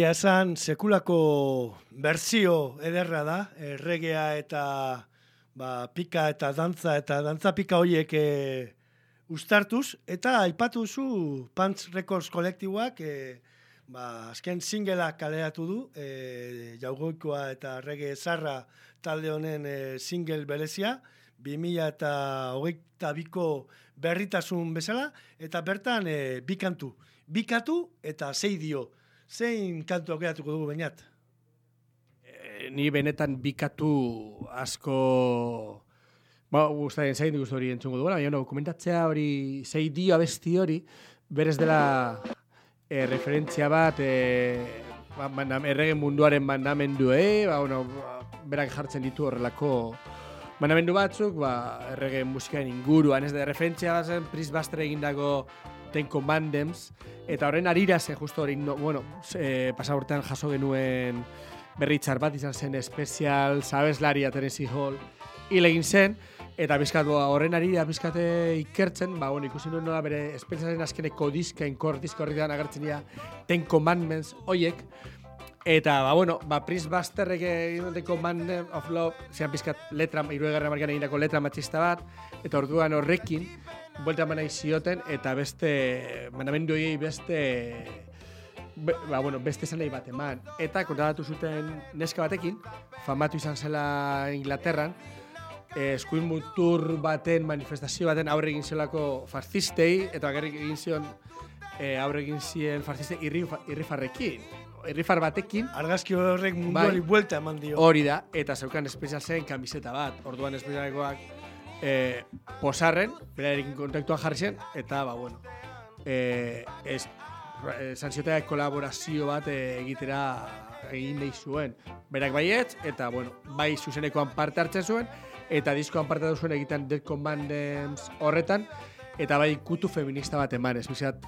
Egia esan, sekulako berzio ederra da, erregea eta ba, pika eta dantza eta dantza pika horiek e, ustartuz, eta aipatu zu Pants Records kolektiboak e, ba, azken singela kaleratu du, e, jaugoikoa eta rege zarra talde honen e, single berezia, 2000 eta hogeita biko berritasun bezala, eta bertan e, bi kantu. Bi kantu eta sei dio. Zein kantu aukeratuko dugu bainat? E, ni benetan bikatu asko ba, guztaren zain guztu hori entzungo dugu, baina no, komentatzea hori zei dio abesti hori, berez dela e, referentzia bat e, ba, mandam, errege munduaren mandamendu, eh? ba, bueno, berak jartzen ditu horrelako mandamendu batzuk, ba, errege musikaren inguruan, ez da referentzia bat zen Pris Buster egindako Ten Commandments, eta horren arira zen justo hori, no, bueno, e, pasa urtean jaso genuen berritzar bat izan zen espezial, sabeslaria Tennessee Hall, hil egin zen, eta bizkatu horren arira bizkate ikertzen, ba, bueno, ikusi nuen nola bere espezialen azkeneko diska, inkor diska horretan agertzen dira Ten Commandments hoiek, Eta, ba, bueno, ba, Prince Busterrek egin dute Command of Love, zean pizkat letra, iruegarra markan egindako letra matxista bat, eta orduan horrekin, buelta manai zioten, eta beste, mandamendu horiei beste, be, ba, bueno, beste zanei bat eman. Eta kontatu zuten neska batekin, famatu izan zela Inglaterran, eh, eskuin mutur baten manifestazio baten aurre egin zelako farzistei, eta bakarrik egin zion eh, aurre egin zien farzistei irrifa, irrifarrekin. Irrifar batekin, Argazki horrek munduari Bai. buelta eman dio. Hori da, eta zeukan espezial zen kamiseta bat. Orduan espezialekoak e, posarren, berarekin kontaktuan jarri zen, eta, ba, bueno, e, ez, esan ziotea kolaborazio bat e, egitera egin nahi zuen. Berak baietz, eta, bueno, bai zuzenekoan parte hartzen zuen, eta diskoan parte zuen egiten Dead Commandments horretan, eta bai kutu feminista bat eman, ez bizat,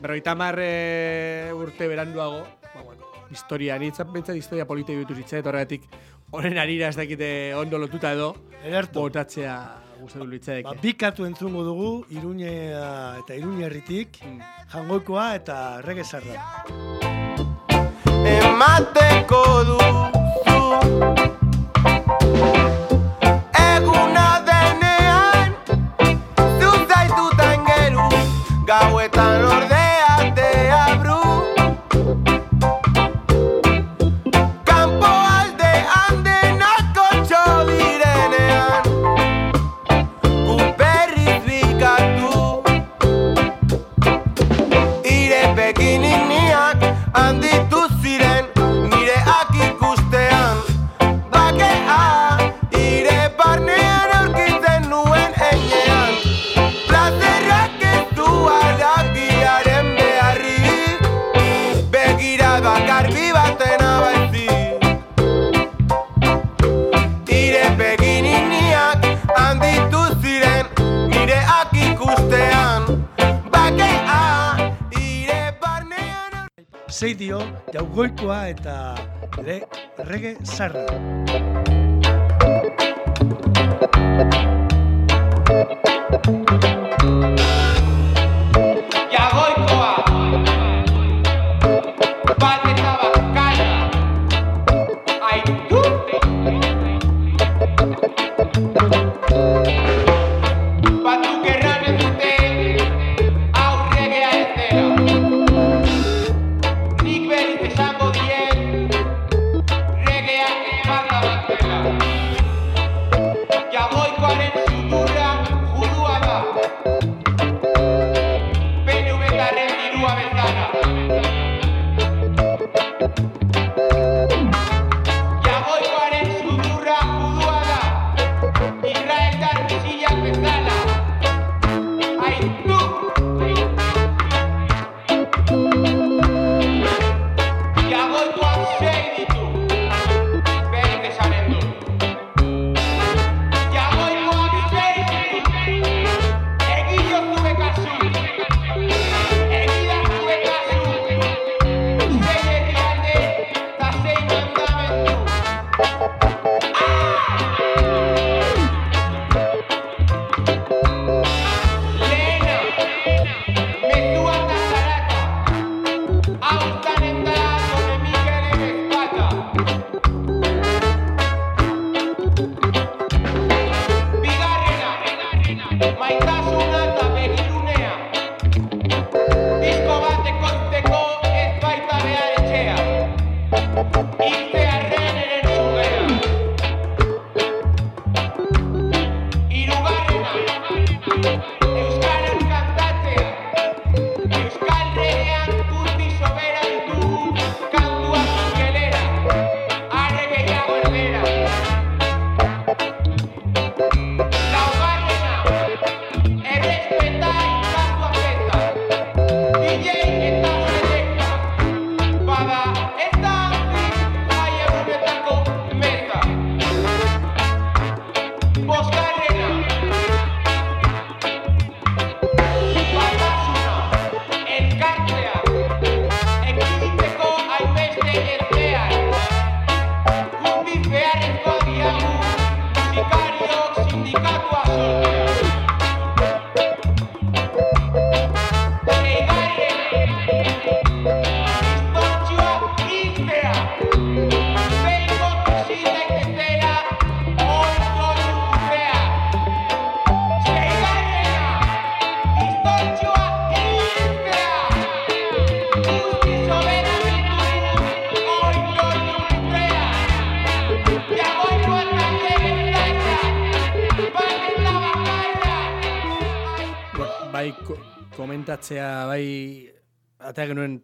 berroita marre urte beranduago, ba, bueno, historia, nintzen bentsat historia polita irutu zitzen, eta horregatik Honen arira ez dakite ondo lotuta edo, Ederto. botatzea gustatu litzaeke. Ba, ba bikatu entzungo dugu, Iruñe eh, eta Iruñerritik, mm. jangoikoa eta regezarra. Emateko duzu Eguna denean Zuzaitu tangeru Gauetan jaugoikoa eta le, rege zarra. Jagoikoa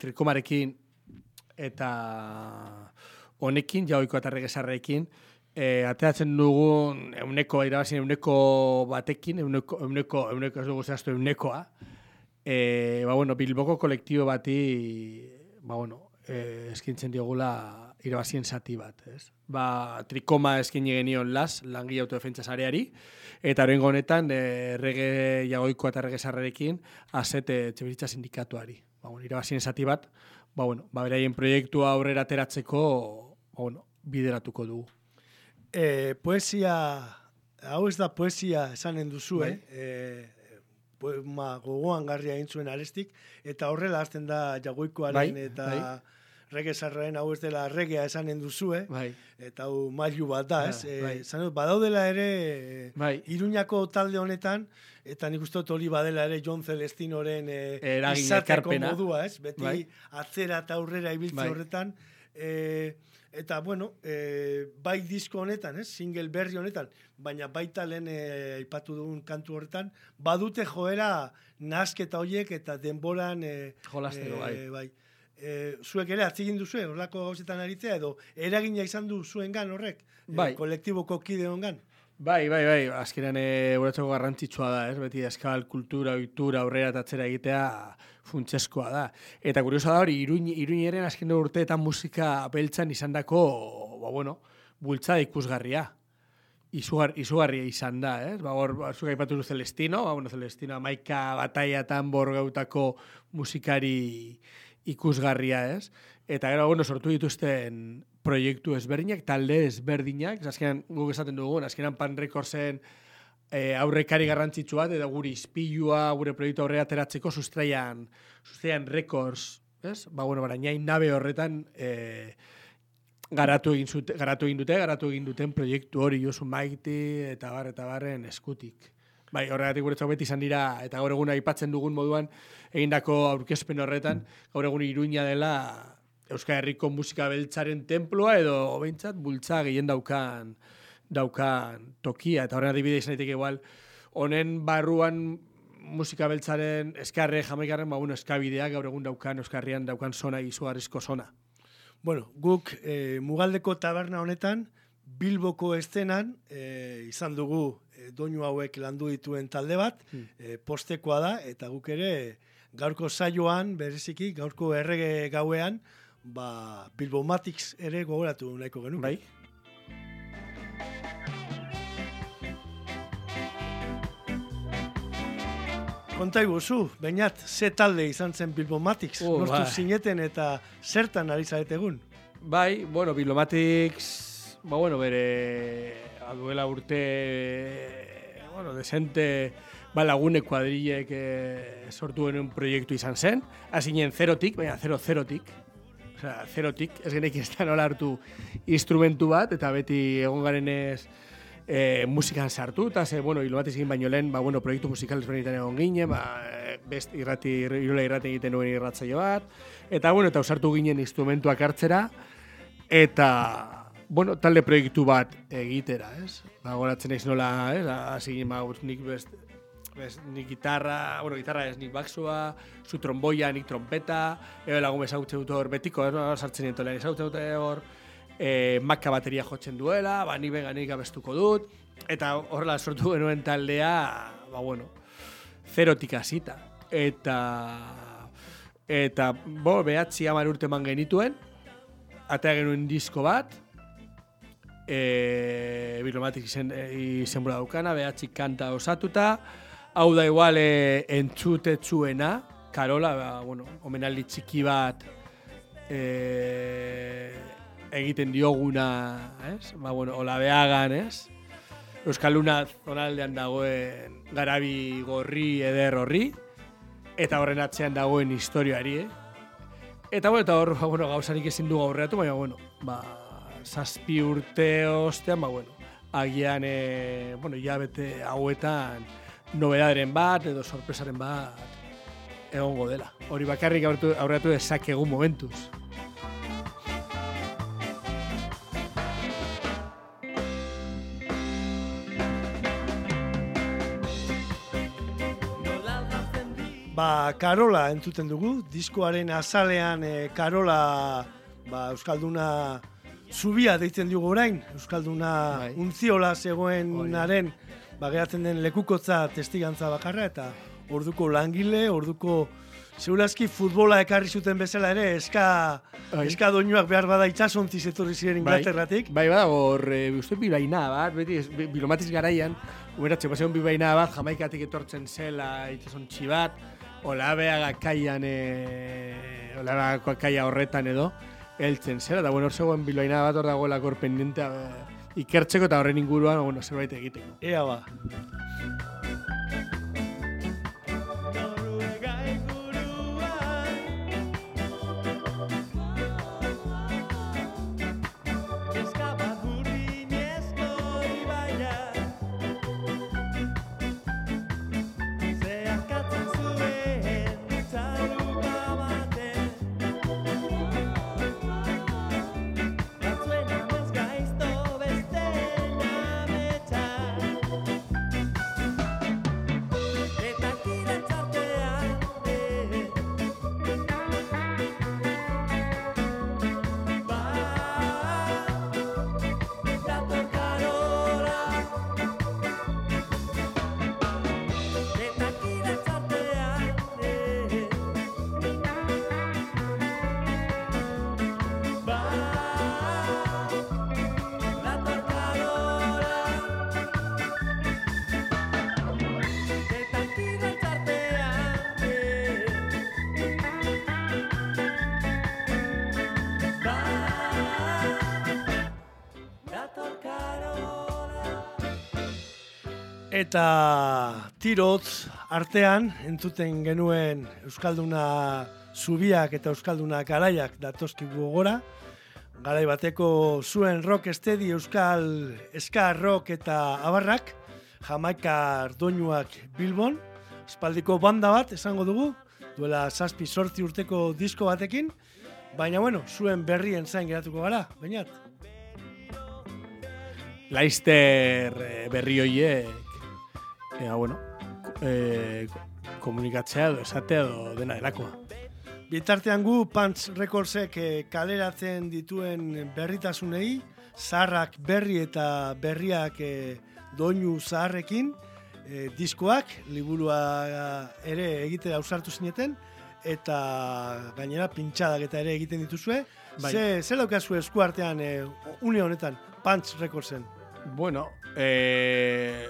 trikomarekin eta honekin, jaoiko eta regesarrekin, e, ateatzen dugun euneko, irabazien euneko batekin, euneko, euneko, euneko, ez dugu zehaztu eunekoa, e, ba, bueno, Bilboko kolektibo bati, ba, bueno, e, eskintzen diogula irabazien zati bat, ez? Ba, trikoma eskini genion las, langi autodefentsa sareari, eta horrengo honetan, e, rege jagoikoa eta rege sarrerekin, azet e, txebizitza sindikatuari. Ba, bueno, irabazien zati bat, ba, bueno, ba, beraien proiektua aurrera ateratzeko, ba, bueno, bideratuko dugu. E, poesia, hau ez da poesia esanen duzu, Bai. eh? E, poema gogoan garria egin zuen arestik, eta horrela hasten da jagoikoaren Bai, eta bai. Rege sarraren hau ez dela regea esanen duzue, Bai. eta hau mailu bat da, ez? Ah, E, bai. dut, badaudela ere e, Bai. Iruñako talde honetan, eta nik uste hori badela ere John Celestinoren e, izateko modua, ez? Beti Bai. atzera eta aurrera ibiltze Bai. horretan. E, eta, bueno, e, bai disko honetan, ez? Single berri honetan, baina baita lehen e, aipatu dugun kantu horretan, badute joera nasketa hoiek eta denboran e, Jolasteko, bai. bai. E, zuek ere atzigin duzue, horlako gauzetan aritzea, edo eragina izan du zuengan horrek, e, Bai. kolektiboko kide hongan. Bai, bai, bai, azkenean e, guretzako garrantzitsua da, ez? Beti eskal, kultura, ohitura, aurrera eta atzera egitea funtseskoa da. Eta kuriosa da hori, iruin, iruineren azken urteetan musika beltzan izandako, ba, bueno, bultzada ikusgarria. Izugar, izugarria izan da, ez? Ba, hor, ba, zuk aipatu du Celestino, ba, bueno, Celestino amaika bataiatan borgautako musikari ikusgarria, ez? Eta gero, bueno, sortu dituzten proiektu ezberdinak, talde ezberdinak, azkenan guk esaten dugu, azkenan Pan Recordsen e, aurrekari garrantzitsu bat, eta guri izpilua, gure proiektu aurrera ateratzeko sustraian, sustraian records, ez? Ba, bueno, barainain nabe horretan e, garatu egin, zute, garatu egin dute, garatu egin duten proiektu hori Josu Maiti eta bar eta barren eskutik. Bai, horregatik guretzako beti izan dira, eta gaur egun aipatzen dugun moduan, egindako aurkezpen horretan, gaur egun iruña dela Euskal Herriko musika beltzaren temploa edo behintzat bultza gehien daukan daukan tokia, eta horren adibide izan daiteke igual, honen barruan musika beltzaren eskarre jamaikarren, ba, bueno, eskabideak gaur egun daukan Euskarrian daukan zona izugarrizko zona. Bueno, guk e, Mugaldeko taberna honetan, Bilboko estenan, e, izan dugu doinu hauek landu dituen talde bat, e, postekoa da, eta guk ere gaurko saioan, bereziki, gaurko errege gauean, ba, Bilbomatics ere gogoratu nahiko genuke. Bai? Konta iguzu, bainat, ze talde izan zen Bilbomatics, Oh, nortu bai. zineten eta zertan ari zarete egun. Bai, bueno, Bilomatics, ba, bueno, bere duela urte, bueno, desente, ba, lagune kuadrilek eh, sortu genuen proiektu izan zen, hasinen zerotik, baina zero zerotik, Osea, zerotik, ez genek ez da nola hartu instrumentu bat, eta beti egon garen ez e, musikan sartu, eta ze, bueno, Bilomatics egin baino lehen, ba, bueno, proiektu musikal ezberdinetan egon ginen, ba, best irrati, irola irrati egiten nuen irratzaio bat, eta, bueno, eta usartu ginen instrumentuak hartzera, eta, bueno, talde proiektu bat egitera, ez? Ba, goratzen naiz nola, ez? Hasi ba, nik best, best, nik gitarra, bueno, gitarra ez, nik baksua, zu tromboia, nik trompeta, ebe lagun ezagutzen dut hor, betiko, ez, sartzen nintu lehen, ezagutzen dut hor, e, maka bateria jotzen duela, ba, nik abestuko dut, eta horrela sortu genuen taldea, ba, bueno, zerotik hasita. Eta, eta, bo, behatzi hamar urte eman genituen, atea genuen disko bat, e, Bilomatik izen, e, izenbura daukana, behatzi kanta osatuta, hau da igual e, entzutetzuena, Karola, ba, bueno, omenaldi txiki bat e, egiten dioguna, ez? Ba, bueno, hola behagan, ez? Euskal Luna zonaldean dagoen garabi gorri eder horri, eta horren atzean dagoen historioari, eh? Eta, bueno, eta hor, ba, bueno, gauzarik ezin du aurreatu, baina, bueno, ba, zazpi urte ostean, ba, bueno, agian, e, bueno, bete hauetan nobedaderen bat, edo sorpresaren bat, egongo dela. Hori bakarrik aurreatu dezakegu momentuz. Ba, Karola entzuten dugu, diskoaren azalean e, Karola ba, Euskalduna zubia deitzen dugu orain, Euskalduna Bai. untziola zegoenaren ba, geratzen den lekukotza testigantza bakarra, eta orduko langile, orduko Segurazki futbola ekarri zuten bezala ere, eska, Bai. eska doinuak behar bada itxasontziz etorri ziren Inglaterratik. Bai, bada, hor, e, uste bibaina bat, beti, ez, bi- bilomatiz garaian, uberatxe, paseon bibaina bat, jamaikatik etortzen zela, itxasontxi bat, olabeaga kaian, e, olabeaga kaia horretan edo, heltzen zela, eta bueno, hor zegoen bibaina bat hor dagoela hor pendientea e, ikertzeko eta horren inguruan, bueno, zerbait egiteko. Ea ba. Eta tirotz artean entzuten genuen Euskalduna zubiak eta Euskalduna garaiak datozkigu gogora. Garai bateko zuen rock estedi Euskal ska rock eta abarrak, jamaikar doinuak Bilbon, espaldiko banda bat esango dugu, duela zazpi sortzi urteko disko batekin, baina bueno, zuen berrien zain geratuko gara, bainat. Laister eh, berri hoiek, ea, bueno, eh, komunikatzea edo esatea edo dena delakoa. Bitartean gu Pants Recordsek eh, kaleratzen dituen berritasunei, zaharrak berri eta berriak eh, doinu zaharrekin, eh, diskoak, liburua ere egitera ausartu zineten, eta gainera pintxadak eta ere egiten dituzue. Bai. Ze, ze daukazu eskuartean eh, une honetan, Pants Recordsen? Bueno, eh,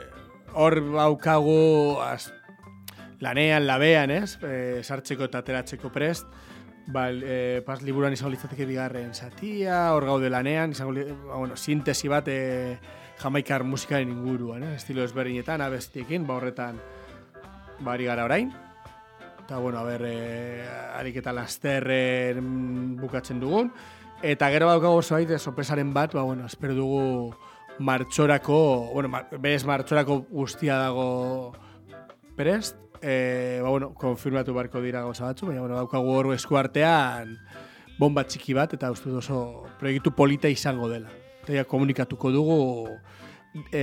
hor baukagu az, lanean, labean, ez? Eh, sartzeko eta ateratzeko prest. Ba, eh, pas liburuan izango litzateke bigarren satia, hor gaude lanean, izango, ba, bueno, sintesi bat eh, jamaikar musikaren inguruan, eh? estilo ezberdinetan, abestiekin, ba horretan bari gara orain. Eta, bueno, a ber, eh, harik eta lasterren bukatzen dugun. Eta gero badaukago oso baita sorpresaren bat, ba, bueno, espero dugu martxorako, bueno, mar, berez martxorako guztia dago prest. E, ba, bueno, konfirmatu barko dira gauza batzu, baina, bueno, daukagu hor eskuartean bomba txiki bat, eta uste oso proiektu polita izango dela. Eta komunikatuko dugu e,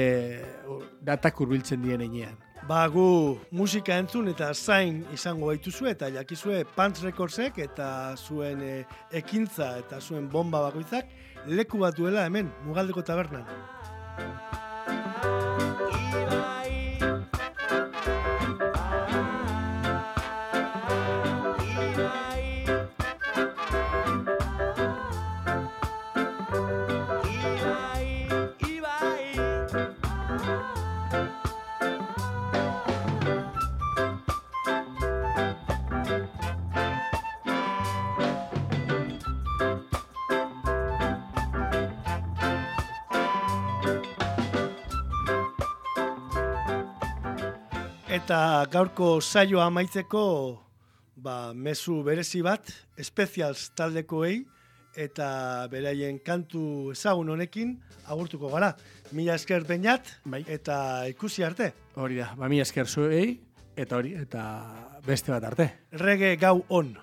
datak urbiltzen dien enean. Ba gu musika entzun eta zain izango baituzue eta jakizue Pants Recordsek eta zuen eh, ekintza eta zuen bomba bakoitzak leku bat duela hemen, Mugaldeko tabernan. Bye. Eta gaurko saioa amaitzeko ba, mezu berezi bat, Specials taldekoei eta beraien kantu ezagun honekin agurtuko gara. Mila esker beinat Bai. eta ikusi arte. Hori da, ba, mi esker zuei, eta hori, eta beste bat arte. Rege gau on.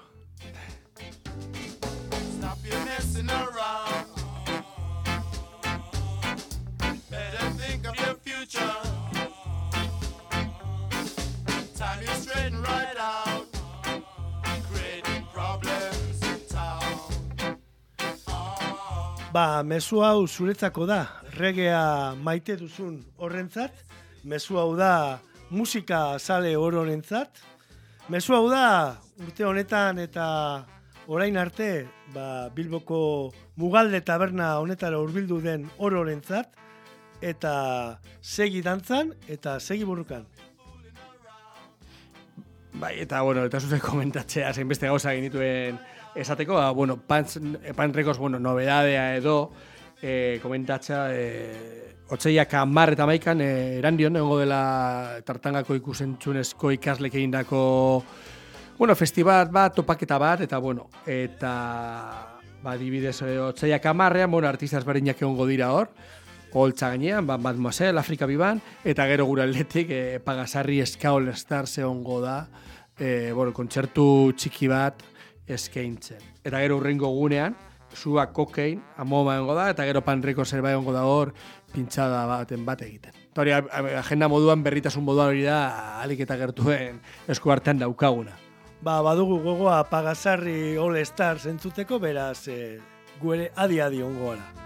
Ba, mezu hau zuretzako da, regea maite duzun horrentzat, mezu hau da musika sale ororentzat, mezu hau da urte honetan eta orain arte ba, Bilboko Mugalde taberna honetara hurbildu den ororentzat, eta segi dantzan eta segi burrukan. Bai, eta bueno, eta zuzen komentatzea, zein beste gauza egin dituen esateko, ba, bueno, Pants, Pan Records, bueno, nobedadea edo, eh, komentatzea, eh, otzeiak amar eta maikan, eh, erandion, egongo dela tartangako ikusentzunezko ikaslek egindako, bueno, festival bat, topaketa bat, eta bueno, eta, ba, dibidez, eh, otzeiak amarrean, bueno, artista ezberdinak egongo dira hor, Holtza gainean, ba, Mademoiselle, Afrika biban, eta gero gure aldetik, eh, Pagasarri Ska All Stars egongo da, eh, bueno, kontzertu txiki bat eskaintzen. Eta gero urrengo gunean, zua kokain, amoma egongo da, eta gero panreko zerba egongo da hor, pintxada baten bat egiten. Eta hori, agenda moduan, berritasun moduan hori da, alik eta gertuen eskuartean daukaguna. Ba, badugu gogoa Pagasarri All Stars entzuteko, beraz, e, gu ere adi-adi ongo gara.